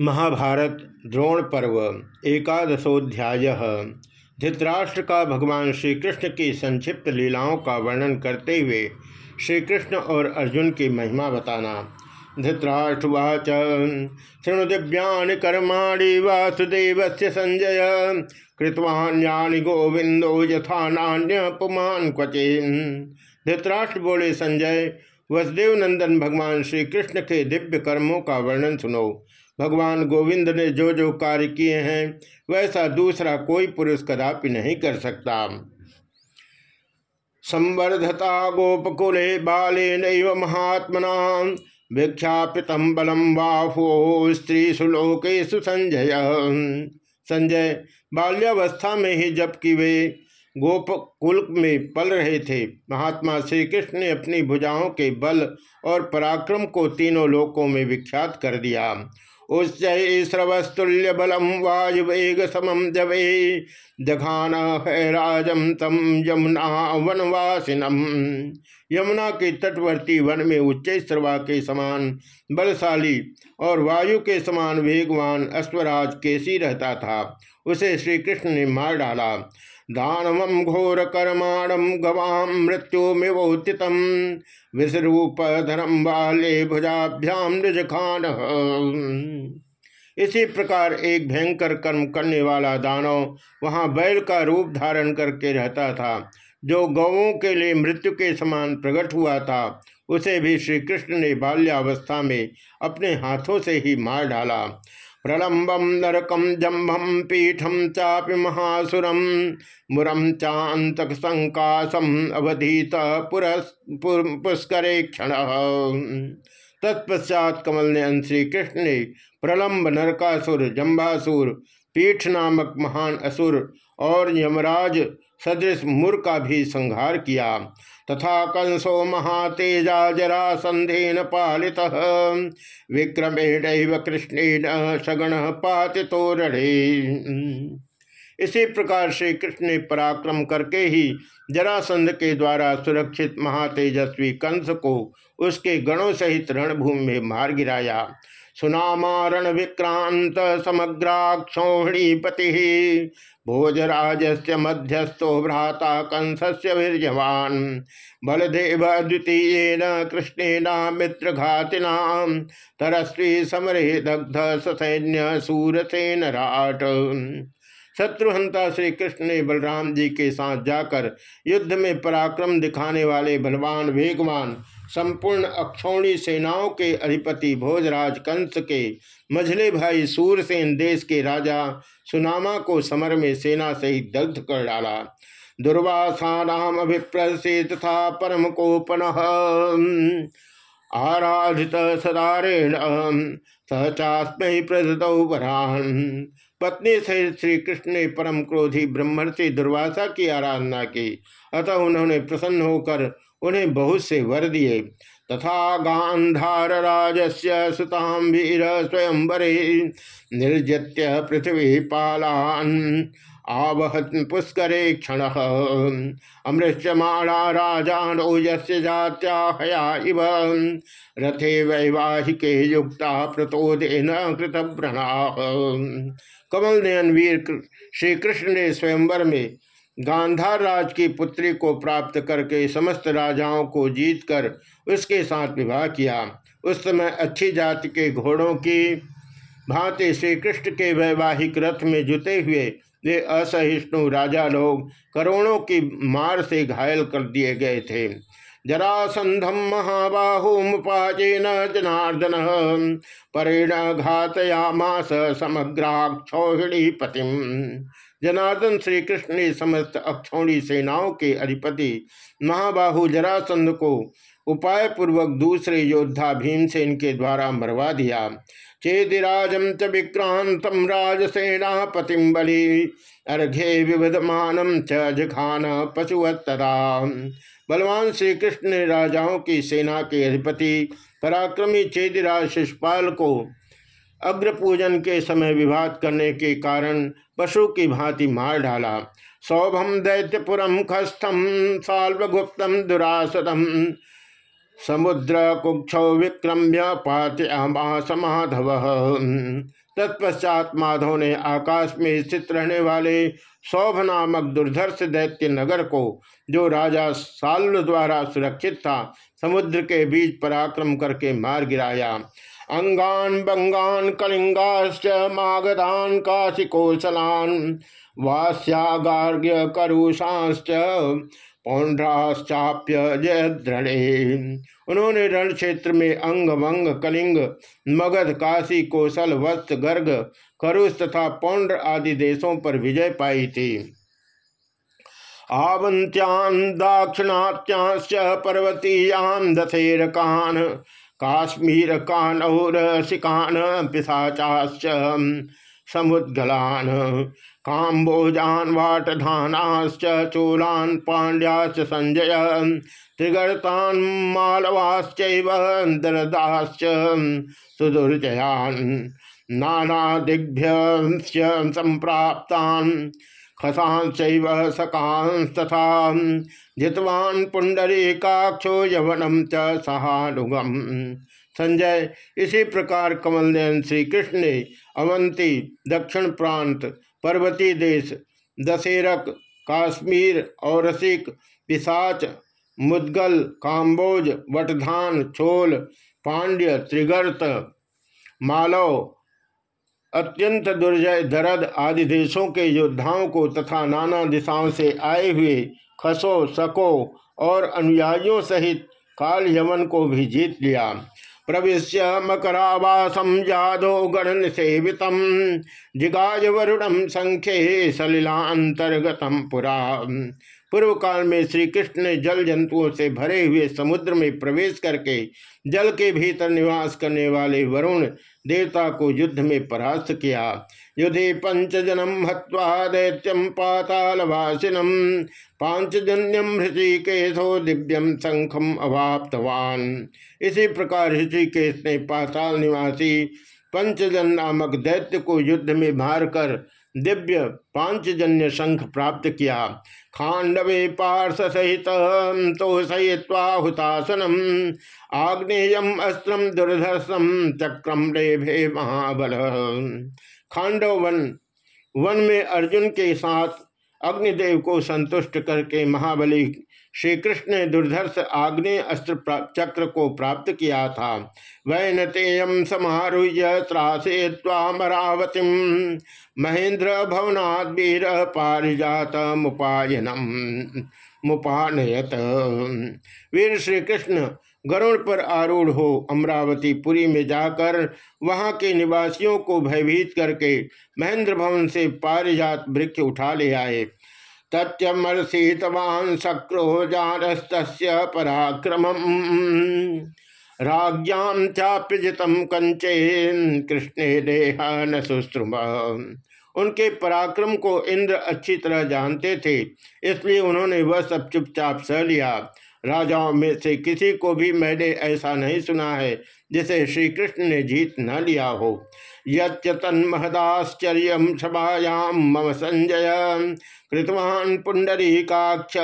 महाभारत द्रोण पर्व, एकादशोध्याय। धृतराष्ट्र का भगवान श्री कृष्ण की संक्षिप्त लीलाओं का वर्णन करते हुए श्री कृष्ण और अर्जुन की महिमा बताना। धृतराष्ट्रवाच शृणु दिव्यानि कर्माणि वासुदेव से संजय, कृतवान्यानि गोविंदो यथा नान्य पुमान क्वचे धृतराष्ट्र बोले, संजय, वसुदेव नंदन भगवान श्री कृष्ण के दिव्य कर्मों का वर्णन सुनो। भगवान गोविंद ने जो जो कार्य किए हैं, वैसा दूसरा कोई पुरुष कदापि नहीं कर सकता। संवर्धता गोपकुले बाले नैव महात्मना विख्यापित बलम बाहो स्त्री सुलोके सुसंजय संजय बाल्यावस्था में ही जबकि वे गोपकुल में पल रहे थे। महात्मा श्री कृष्ण ने अपनी भुजाओं के बल और पराक्रम को तीनों लोकों में विख्यात कर दिया। उच्चैस्रवस्तुल्य बलम वायुवेग समम जवे जघान है राजम तम यमुना वनवासिनम। यमुना के तटवर्ती वन में उच्च स्रवा के समान बलशाली और वायु के समान वेगवान अश्वराज केसी रहता था। उसे श्री कृष्ण ने मार डाला दानवम घोर कर्माणम गवाम मृत्युमिवोचित विश्वरूप धर्म वाले भुजाभ्याम निज खान इसी प्रकार एक भयंकर कर्म करने वाला दानव वहाँ बैल का रूप धारण करके रहता था। जो गौों के लिए मृत्यु के समान प्रकट हुआ था, उसे भी श्री कृष्ण ने बाल्यावस्था में अपने हाथों से ही मार डाला। प्रलम्बम नरकम जम्भम पीठम चापि महासुरम मुरम चातक संकाशम अवधीत पुष्करे क्षण। तत्पश्चात कमल ने श्री कृष्ण ने प्रलम्ब नरकासुर, जम्भासुर, पीठ नामक महान असुर और यमराज सदृश मुर का भी संहार किया। तथा कंसो महातेजा जरा संधेन पालित। विक्रमेण कृष्णेन सगण पाति तो इसी प्रकार श्री कृष्ण ने पराक्रम करके ही जरासंध के द्वारा सुरक्षित महातेजस्वी कंस को उसके गणों सहित रणभूमि में मार गिराया। सुनामारण विक्रांत समग्राक्षौणीपति भोजराज से मध्यस्थो भ्राता कंसस्य वीर्यवान। बलदेव द्वितीय कृष्णेन मित्रघातिना। तरस्वी समरे दग्ध ससैन्य सूरसेन राट। शत्रुहंता श्री कृष्ण ने बलराम जी के साथ जाकर युद्ध में पराक्रम दिखाने वाले बलवान, वेगवान संपूर्ण अक्षौणी सेनाओं के अधिपति भोजराज कंस के मझले भाई सूरसेन देश के राजा सुनामा को समर में सेना से ही दग्ध कर डाला। दुर्वासा नाम अभिप्रसे तथा परम कोपन, आराधित सदारेण सहचास्मय प्रदत वरान पत्नी सहित श्री कृष्ण ने परम क्रोधी ब्रह्मर्षि दुर्वासा की आराधना की। अतः उन्होंने प्रसन्न होकर उन्हें बहुत से वर दिए। तथा गांधार राजस्य सुताम वीर स्वयंवरे निर्जत्य पृथ्वी पालान आवहत पुष्करे क्षण। अमृत्यमाणा राजानो यस्य जात्या हया इव। रथे वैवाहिके युक्ता प्रतोदेन कृत कमल नयन वीर श्री कृष्ण ने स्वयंवर में गांधार राज की पुत्री को प्राप्त करके समस्त राजाओं को जीतकर उसके साथ विवाह किया। उस समय अच्छी जाति के घोड़ों की भांति श्री कृष्ण के वैवाहिक रथ में जुते हुए वे असहिष्णु राजा लोग करोड़ों की मार से घायल कर दिए गए थे। जरासंधम महाबाहुमुपाचेन जनार्दन परेण घातयामास समग्राक्षौहिणी पतिम जनार्दन श्री कृष्ण ने समस्त अक्षौणी सेनाओं के अधिपति महाबाहु जरासंध को उपाय पूर्वक दूसरे योद्धा भीमसेन के द्वारा मरवा दिया। चेदिराजम च विक्रांतम राजसेनापतिम बलि, अर्घे विवधमानम च जखान पशुवत्तरा बलवान श्री कृष्ण ने राजाओं की सेना के अधिपति पराक्रमी चेदिराज शिषपाल को अग्र पूजन के समय विवाद करने के कारण पशु की भांति मार डाला। सौभम दैत्यपुरम खस्थम साल्वगुप्तम दुरासतम समुद्र कुक्ष विक्रम्य पात्यामास माधव। तत्पश्चात माधव ने आकाश में स्थित रहने वाले सौभ नामक दुर्धर्ष दैत्य नगर को, जो राजा साल्व द्वारा सुरक्षित था, समुद्र के बीच पराक्रम करके मार गिराया। अंगान बंगान कलिंगाश्च मागधान काशिकोशलान वास्यागार्ग्य करुषाश्च पौंड्राश्चाप्य जयद्रणे। उन्होंने रण क्षेत्र में अंग वंग कलिंग, मगध काशी कौशल वस्त गर्ग, करुष तथा पौंड्र आदि देशों पर विजय पाई थी। आवंत्यान, दाक्षिणात्यांश्च पर्वतीयान, दशेरकान काश्मीर कानौर सिकान पिशाचाश्च समुद्गलान, काम्बोजान वाटधानाश्च चोलान पांड्याश्च संजय, त्रिगर्तान मालवाश्चैव दरदाश्च सुदुर्जयान नानादिभ्य खसांशैव सकांस्तथा जितवान पुंडरीकाक्षो यवनम च सहानुगम। संजय, इसी प्रकार कमल श्री कृष्ण ने अवंती दक्षिण प्रांत, पर्वती देश दशेरक काश्मीर और रसिक पिसाच, मुदगल, काम्बोज, वटधान, छोल, पांड्य, त्रिगर्त, मालव अत्यंत दुर्जय दरद आदि देशों के योद्धाओं को तथा नाना दिशाओं से आए हुए खसो, सको और अनुयायियों सहित काल यमन को भी जीत लिया। प्रवेश मकरावासम जादो गण सेवित जिगाज वरुणम संख्ये सलिलांतर्गतम पुरा। पूर्व काल में श्री कृष्ण ने जल जंतुओं से भरे हुए समुद्र में प्रवेश करके जल के भीतर निवास करने वाले वरुण देवता को युद्ध में परास्त किया। युधि पंचजनम हवा दैत्यम पातालवासिनम। पांचजन्यम ऋषिकेशो दिव्यम शंखम अभाप्तवान इसी प्रकार ऋषिकेश ने पाताल निवासी पंचजन नामक दैत्य को युद्ध में मारकर दिव्य पांचजन्य शंख प्राप्त किया। खांडवे पार्श सहित तो सहित्वा हुतासनम आग्नेयम, अस्त्रम, दुर्धर्षम, चक्रम रेभे महाबल खांडव वन वन में अर्जुन के साथ अग्निदेव को संतुष्ट करके महाबली श्री कृष्ण ने दुर्धर्ष आग्नेय अस्त्र चक्र को प्राप्त किया था। वैनतेयम समारूह्य त्रासे तामरावती महेंद्र भवनादीर पारिजात मुपायनम मुपानयत। वीर श्री कृष्ण गरुड़ पर आरूढ़ हो अमरावती पुरी में जाकर वहाँ के निवासियों को भयभीत करके महेंद्र भवन से पारिजात वृक्ष उठा ले आए। तत्यमर्षितवान सक्रोजानस्त पराक्रम राज्ञाम चाप्यजितम कृष्ण देह न उनके पराक्रम को इंद्र अच्छी तरह जानते थे, इसलिए उन्होंने वह सब चुपचाप सह लिया। राजाओं में से किसी को भी मैंने ऐसा नहीं सुना है जिसे श्री कृष्ण ने जीत न लिया हो। यन्महदाश्चर्य सभायां मम संजय। कृतवान पुंडरीकाक्ष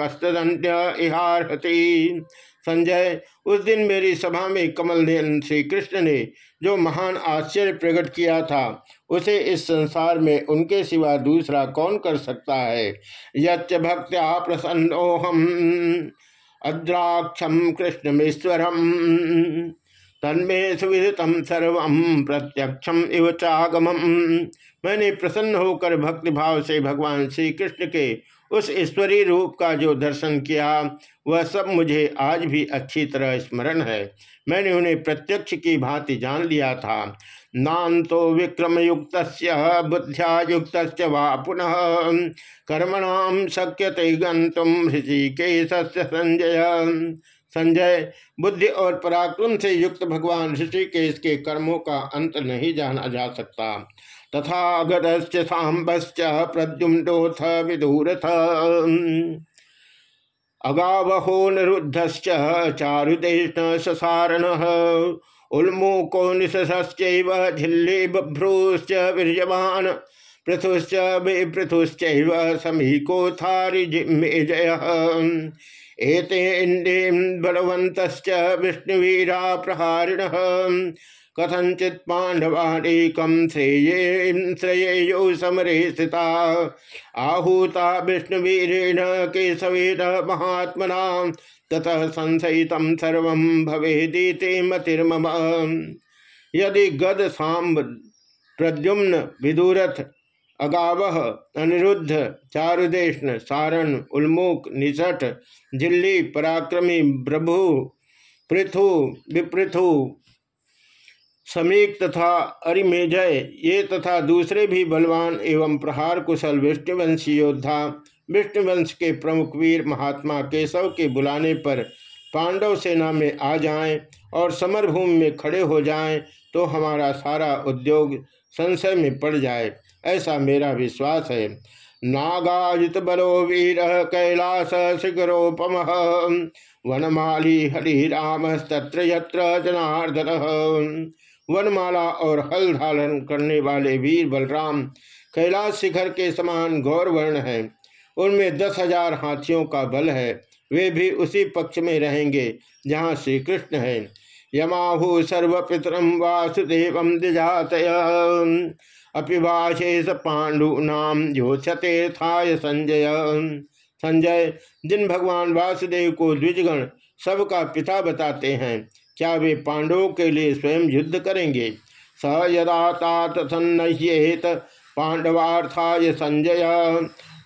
कस्तदंड्य इहारती संजय, उस दिन मेरी सभा में कमल नयन श्री कृष्ण ने जो महान आश्चर्य प्रकट किया था, उसे इस संसार में उनके सिवा दूसरा कौन कर सकता है? यच्च भक्त्या प्रसन्नोहम अद्राक्षम कृष्णमेश्वरम। तन्मे सुविदितम सर्व प्रत्यक्षम इव चागमम। मैंने प्रसन्न होकर भक्तिभाव से भगवान श्री कृष्ण के उस ईश्वरीय रूप का जो दर्शन किया, वह सब मुझे आज भी अच्छी तरह स्मरण है। मैंने उन्हें प्रत्यक्ष की भांति जान लिया था। नान्तो विक्रम युक्त वा पुनः। कर्मणाम शक्यते गंतुम ऋषिकेश संजय। संजय, बुद्धि और पराक्रम से युक्त भगवान ऋषिकेश के कर्मों का अंत नहीं जाना जा सकता। तथा गदश्च सांबश्च प्रद्युम्नोथ विदूरथ। अगावहो निरुद्धश्च चारुदेश ससारण उन्मूको निशश्चैव झिल्ली बभ्रूश्च वीर्यवान् पृथुश्च पृथुश्चैव समीको थारिजिमेजय एते इंद्रिम बलवंत विष्णुवीरा प्रहारिण श्रेय श्रेयो समरे स्थिता आहूता विष्णुवीरेण केशवेन महात्मना ततः संशयित सर्व भवेदीते मतिर्मम। यदि गद सांब प्रद्युम्न विदुरथ अगावह अनिरुद्ध चारुदेशन सारण उन्मुख निषठ झिल्ली पराक्रमी प्रभु पृथु, विपृथु, समीक तथा अरिमेजय, ये तथा दूसरे भी बलवान एवं प्रहार कुशल विष्णुवंशी योद्धा विष्णुवंश के प्रमुख वीर महात्मा केशव के बुलाने पर पांडव सेना में आ जाएँ और समरभूमि में खड़े हो जाएँ तो हमारा सारा उद्योग संशय में पड़ जाए, ऐसा मेरा विश्वास है। नागाजित बलो वीर कैलास शिखरोपम वनमाली हरिराम तत्र यत्र जनार्दन। वनमाला और हल धारण करने वाले वीर बलराम कैलाश शिखर के समान गौर वर्ण है। उनमें दस हज़ार हाथियों का बल है। वे भी उसी पक्ष में रहेंगे, जहाँ श्री कृष्ण है। यमाहु सर्वपितरम वासुदेव दिजात अपिभाषेष पांडुनाम योषतेर्थाय संजय। संजय, जिन भगवान वासुदेव को द्विजगण सबका पिता बताते हैं, क्या वे पांडवों के लिए स्वयं युद्ध करेंगे? स यदा तात सन्नह्येत पांडवार्थाय संजय।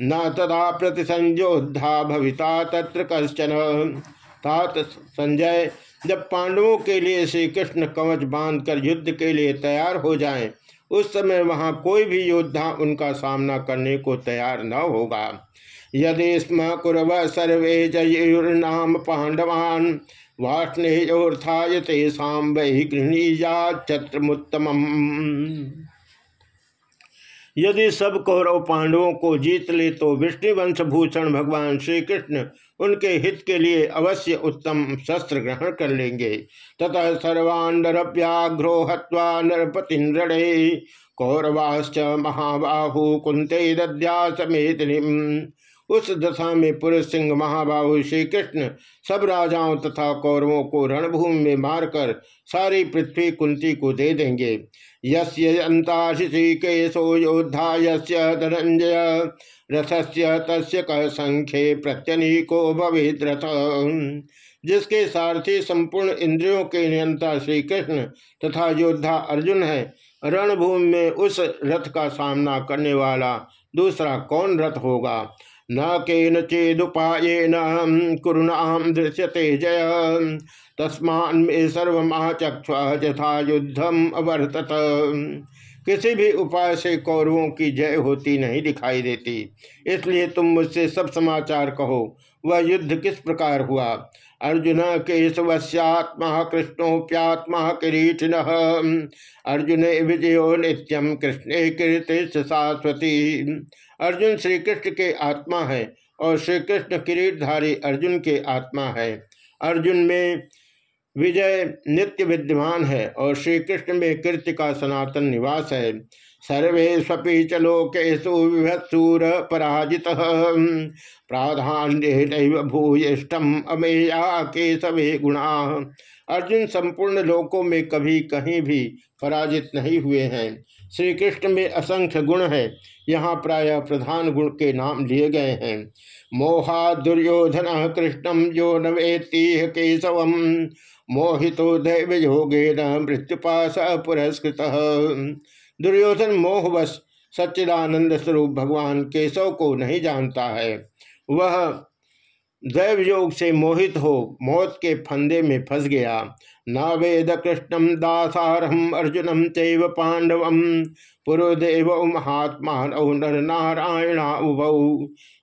न तदा प्रतिसंयोद्धा भविता तत्र कश्चन। तात संजय जब पांडवों के लिए श्री कृष्ण कवच बांधकर युद्ध के लिए तैयार हो जाएँ, उस समय वहाँ कोई भी योद्धा उनका सामना करने को तैयार न होगा। यदि स्म कुरव सर्वे जयुर्नाम पांडवान वाष्णेयोर्थाय तेषाम वही गृहणीजा छत्रमुत्तम यदि सब कौरव पांडवों को जीत ले तो विष्णुवंश भूषण भगवान श्री कृष्ण उनके हित के लिए अवश्य उत्तम शस्त्र ग्रहण कर लेंगे। ततः सर्वान्नरव्याघ्रो हवा नरपति कौरवाश्च महाबाहु कुंते दद्या समेत उस दशा में पुरुष सिंह महाबाहु श्री कृष्ण सब राजाओं तथा कौरवों को रणभूमि में मारकर सारी पृथ्वी कुंती को दे देंगे। यंताशिकेशो योद्धा यस्य धनंजय रथस्य तस्य क संख्ये प्रत्यनीको भवेद रथ। जिसके सारथी संपूर्ण इंद्रियों के नियंता श्री कृष्ण तथा योद्धा अर्जुन है, रणभूमि में उस रथ का सामना करने वाला दूसरा कौन रथ होगा? न केन चेदुपायेन कुरुणाम दृश्यते जय। तस्मान में सर्वमाचक्ष यथा युद्धम अवर्तत। किसी भी उपाय से कौरवों की जय होती नहीं दिखाई देती। इसलिए तुम मुझसे सब समाचार कहो, वह युद्ध किस प्रकार हुआ? अर्जुन केशवश्यात्मा कृष्णोप्यात्मा किरीटिन अर्जुन विजयो नित्यम कृष्ण कीर्ति शाश्वती। अर्जुन श्री कृष्ण के आत्मा है और श्री कृष्ण किरीटधारी अर्जुन के आत्मा है। अर्जुन में विजय नित्य विद्यमान है और श्री कृष्ण में कृत्य का सनातन निवास है। सर्वेष्वपि च लोकेशु विभत्सूर पराजित। प्राधान्य भूयिष्ठम अमेया केशवे गुणा। अर्जुन संपूर्ण लोकों में कभी कहीं भी पराजित नहीं हुए हैं। श्री कृष्ण में असंख्य गुण है। यहाँ प्राय प्रधान गुण के नाम लिए गए हैं। मोहा दुर्योधन कृष्णम जो नवेती केशव मोहितो दैव योगे न मृत्युपाश पुरस्कृत। दुर्योधन मोहवश सच्चिदानंद स्वरूप भगवान केशव को नहीं जानता है। वह दैव योग से मोहित हो मौत के फंदे में फंस गया। न वेद कृष्णम दासारहम अर्जुनम चैव पांडव। पुरोदेव महात्मा नर नारायणा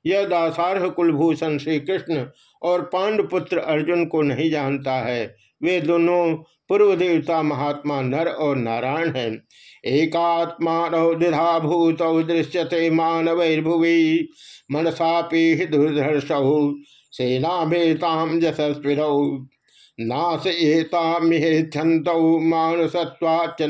यह दासारह कुलभूषण श्री कृष्ण और पांडपुत्र अर्जुन को नहीं जानता है। वे दोनों पूर्व देवता महात्मा नर और नारायण हैं। एकात्मा द्विधा भूत दृश्यते मानवैर्भुवि मनसापि दुर्धर्ष सेना बेताम यशस्विरौ नाशेतामिहेछत मानसत्वाच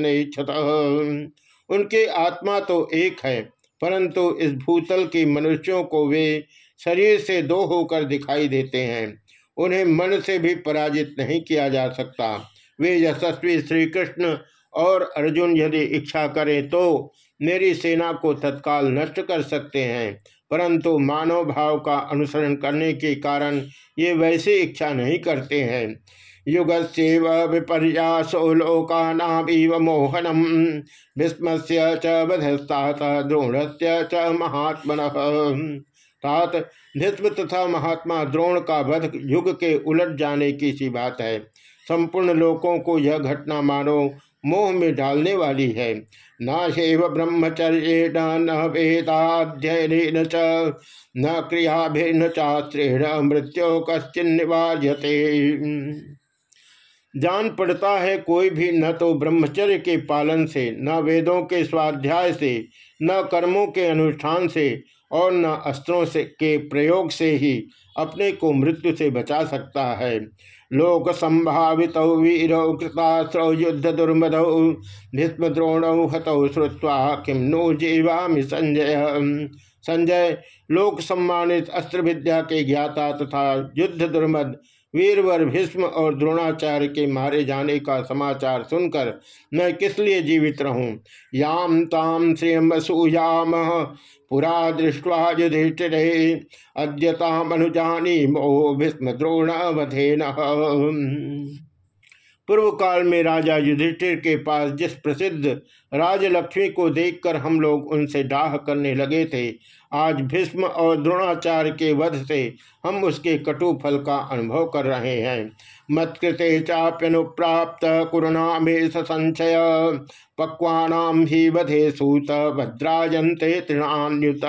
उनके आत्मा तो एक है, परंतु इस भूतल के मनुष्यों को वे शरीर से दो होकर दिखाई देते हैं। उन्हें मन से भी पराजित नहीं किया जा सकता। वे यशस्वी श्री कृष्ण और अर्जुन यदि इच्छा करें तो मेरी सेना को तत्काल नष्ट कर सकते हैं। परंतु मानव भाव का अनुसरण करने के कारण ये वैसे इच्छा नहीं करते हैं। युग से विपर्यासो लोकानाव मोहनम। भीष्म द्रोण से च महात्मन। तात भीष्म तथा महात्मा द्रोण का वध युग के उलट जाने की सी बात है। संपूर्ण लोकों को यह घटना मानो मोह में डालने वाली है। न शेव ब्रह्मचर्य न वेदाध्ययन च, न क्रियाभिन्न चास्त्रेण मृत्यु कश्चिन निवार्यते। जान पड़ता है कोई भी न तो ब्रह्मचर्य के पालन से, न वेदों के स्वाध्याय से, न कर्मों के अनुष्ठान से और न अस्त्रों से, के प्रयोग से ही अपने को मृत्यु से बचा सकता है। लोक संभावित वीर कृतास्त्र युद्ध दुर्मदौ भीष्म हतौ श्रुवा किम नो जीवामी संजय। संजय लोक सम्मानित अस्त्र विद्या के ज्ञाता तथा युद्ध दुर्मद वीरवर भीष्म और द्रोणाचार्य के मारे जाने का समाचार सुनकर मैं किस लिए जीवित रहूँ? याम ताम श्रेम वसूयाम पुरा दृष्टवा युधिष्ठिरे अद्यताम अनुजानी मोह भीष्म द्रोण वधेन पूर्व काल में राजा युधिष्ठिर के पास जिस प्रसिद्ध राजलक्ष्मी को देखकर हम लोग उनसे डाह करने लगे थे, आज भीष्म और द्रोणाचार्य के वध से हम उसके कटु फल का अनुभव कर रहे हैं। मत्कृते चाप्यनुप्राप्त कुरुणा में संचय पक्वानाम ही वधे सूत भद्राजंते तृणान्युत।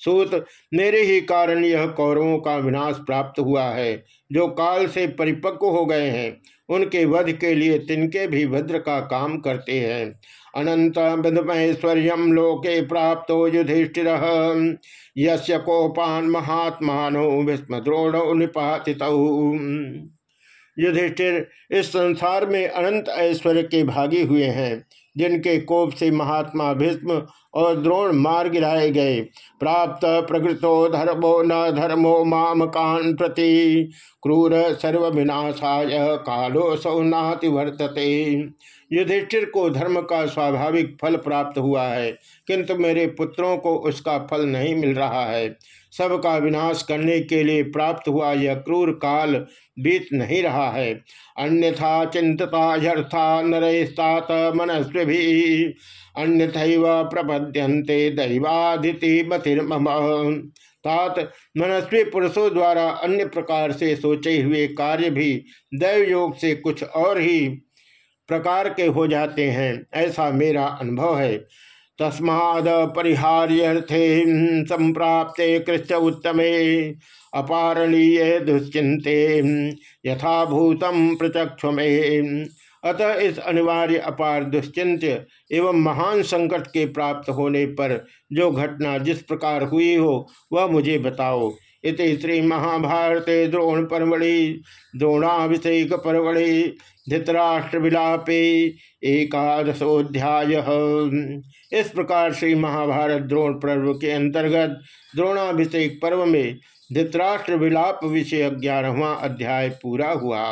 सूत, मेरे ही कारण यह कौरवों का विनाश प्राप्त हुआ है, जो काल से परिपक्व हो गए हैं। उनके वध के लिए तिनके भी भद्र का काम करते हैं। अनंत विधमैश्वर्य लोके प्राप्त युधिष्ठिर। यश कोपान महात्मानो भीष्म द्रोण निपातित युधिष्ठिर इस संसार में अनंत ऐश्वर्य के भागी हुए हैं। जिनके कोप से महात्मा भीष्म और द्रोण मार गिराए गए। प्राप्त प्रकृतो धर्मो न धर्मो माम कान प्रति। क्रूर सर्वविनाशाय कालो सौनाति वर्तते युधिष्ठिर को धर्म का स्वाभाविक फल प्राप्त हुआ है, किंतु मेरे पुत्रों को उसका फल नहीं मिल रहा है। सबका विनाश करने के लिए प्राप्त हुआ यह क्रूर काल बीत नहीं रहा है। अन्यथा चिंतता यर्था नरस्तात मनस्वी भी अन्यथा प्रपद्यंते दैवादिति मतिर्मम तात मनस्वी पुरुषों द्वारा अन्य प्रकार से सोचे हुए कार्य भी दैव योग से कुछ और ही प्रकार के हो जाते हैं। ऐसा मेरा अनुभव है। तस्माद परिहार्यर्थे संप्राप्ते कृष्ण उत्तमे, अपारणीय दुश्चिंते यथाभूतम प्रचक्ष अतः इस अनिवार्य अपार दुश्चिंत एवं महान संकट के प्राप्त होने पर जो घटना जिस प्रकार हुई हो, वह मुझे बताओ। इति श्री महाभारत द्रोण परमणि द्रोणाभिषेक परमणि धृतराष्ट्र विलापे एकादशोध्याय इस प्रकार श्री महाभारत द्रोण पर्व के अंतर्गत द्रोणाभिषेक पर्व में धृतराष्ट्र विलाप विषय ग्यारहवा अध्याय पूरा हुआ।